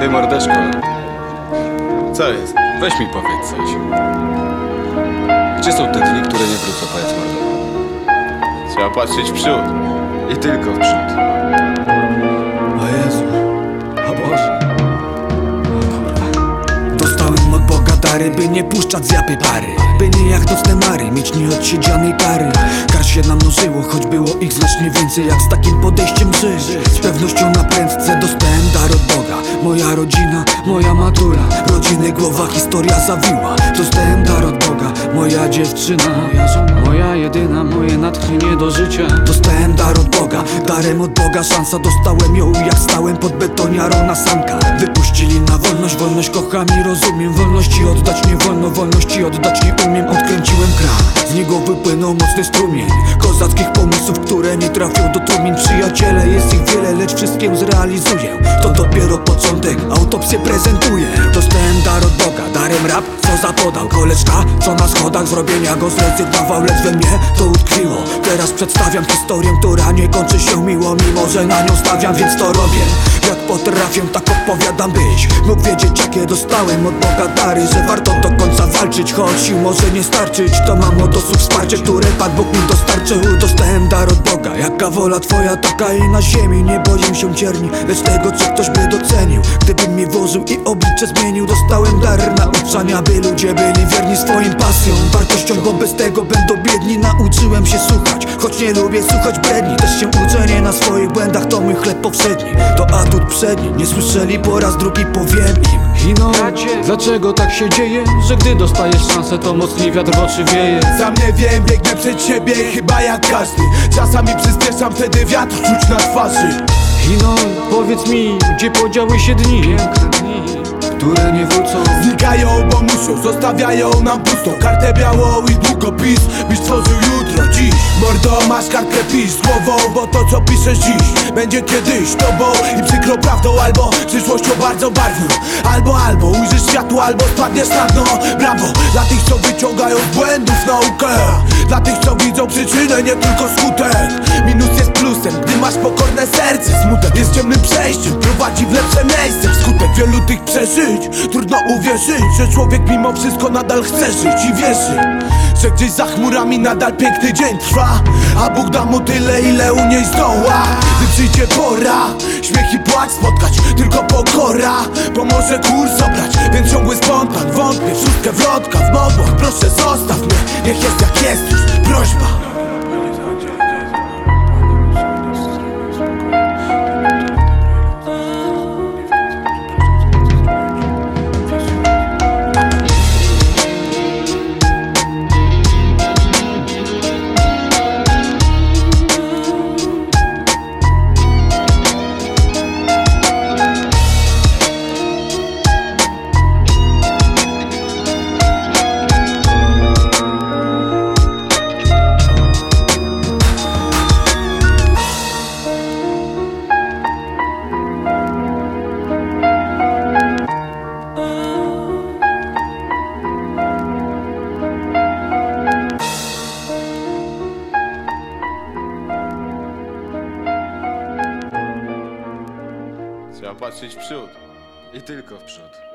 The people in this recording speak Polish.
Ty mordeczko, Co jest? weź mi powiedz coś. Gdzie są te dni, które nie wrócą, powiedz mordo? Trzeba patrzeć w przód. I tylko w przód. O Jezu, o Boże Dostałem od Boga dary, by nie puszczać z japy pary By nie jak nocne mary, mieć nieodsiedzianej kary Kar się namnożyło, choć było ich znacznie więcej Jak z takim podejściem żyć Z pewnością na prędce dostałem dar od Boga Moja rodzina, moja matura Rodziny głowa, historia zawiła. Dostałem dar od Boga, moja dziewczyna Moja żona, moja jedyna, moje natchnienie do życia. Dostałem dar od Boga, darem od Boga szansa. Dostałem ją jak stałem pod betoniarą na sanka Wypuścili na wolność, wolność kocham i rozumiem. Wolności oddać nie wolno, wolności oddać nie umiem. Odkręciłem kran, z niego wypłynął mocny strumień. Kozackich pomysłów, które nie trafią do trumien Przyjaciele, jest ich wiele, lecz wszystkie zrealizuję. To dopiero początek, autopsję prezentuję. Dostałem dar od Boga, darem rap, zapodał. Koleżka, co na schodach zrobienia go zrezygnował Lecz we mnie to utkwiło. Teraz przedstawiam historię, która nie kończy się miło Mimo, że na nią stawiam, więc to robię. Jak potrafię, tak opowiadam być Mógł wiedzieć, jakie dostałem od Boga dary Że warto do końca walczyć, choć sił może nie starczyć. To mam od osób wsparcie, które Pan Bóg mi dostarczył. Dostałem dar od Boga, jaka wola Twoja, taka i na ziemi. Nie boję się cierni, lecz tego, co ktoś by docenił. Gdybym mi włożył i oblicze zmienił Dostałem dar nauczania, by ludzie byli wierni swoim pasjom. Wartościom, bo bez tego będą biedni. Nauczyłem się słuchać, choć nie lubię słuchać bredni. Też się uczenie na swoich błędach, to mój chleb powszedni. To atut przedni, nie słyszeli po raz drugi powiem im Ino, dlaczego tak się dzieje? Że gdy dostajesz szansę, to mocniej wiatr w oczy wieje Sam nie wiem, biegnę przed siebie chyba jak każdy Czasami przyspieszam, wtedy wiatr czuć na twarzy Ino, powiedz mi, gdzie podziały się dni? Piękne dni, które nie wrócą. Znikają, bo muszą, zostawiają nam pustą. Kartę białą i długopis, byś stworzył jutro, dziś. Mordo, masz kartkę, pisz z głową Bo to co piszesz dziś, będzie kiedyś tobą. I przykro prawdą, albo przyszłością bardzo barwną. Albo, albo ujrzysz światło, albo spadniesz na dno. Brawo, dla tych co wyciągają błędów naukę. Dla tych co widzą przyczynę, nie tylko skutek Gdy masz pokorne serce Smutek jest ciemnym przejściem, prowadzi w lepsze miejsce. Wskutek wielu tych przeżyć, trudno uwierzyć Że człowiek mimo wszystko nadal chce żyć i wierzy Że gdzieś za chmurami nadal piękny dzień trwa A Bóg da mu tyle, ile u niej zdoła. Gdy przyjdzie pora, śmiech i płacz spotkać Tylko pokora pomoże kurs obrać Więc ciągły spontan, wątpię szóstkę wrotka W modłach, proszę zostaw mnie, niech jest jak jest już Prośba Trzeba patrzeć w przód. I tylko w przód.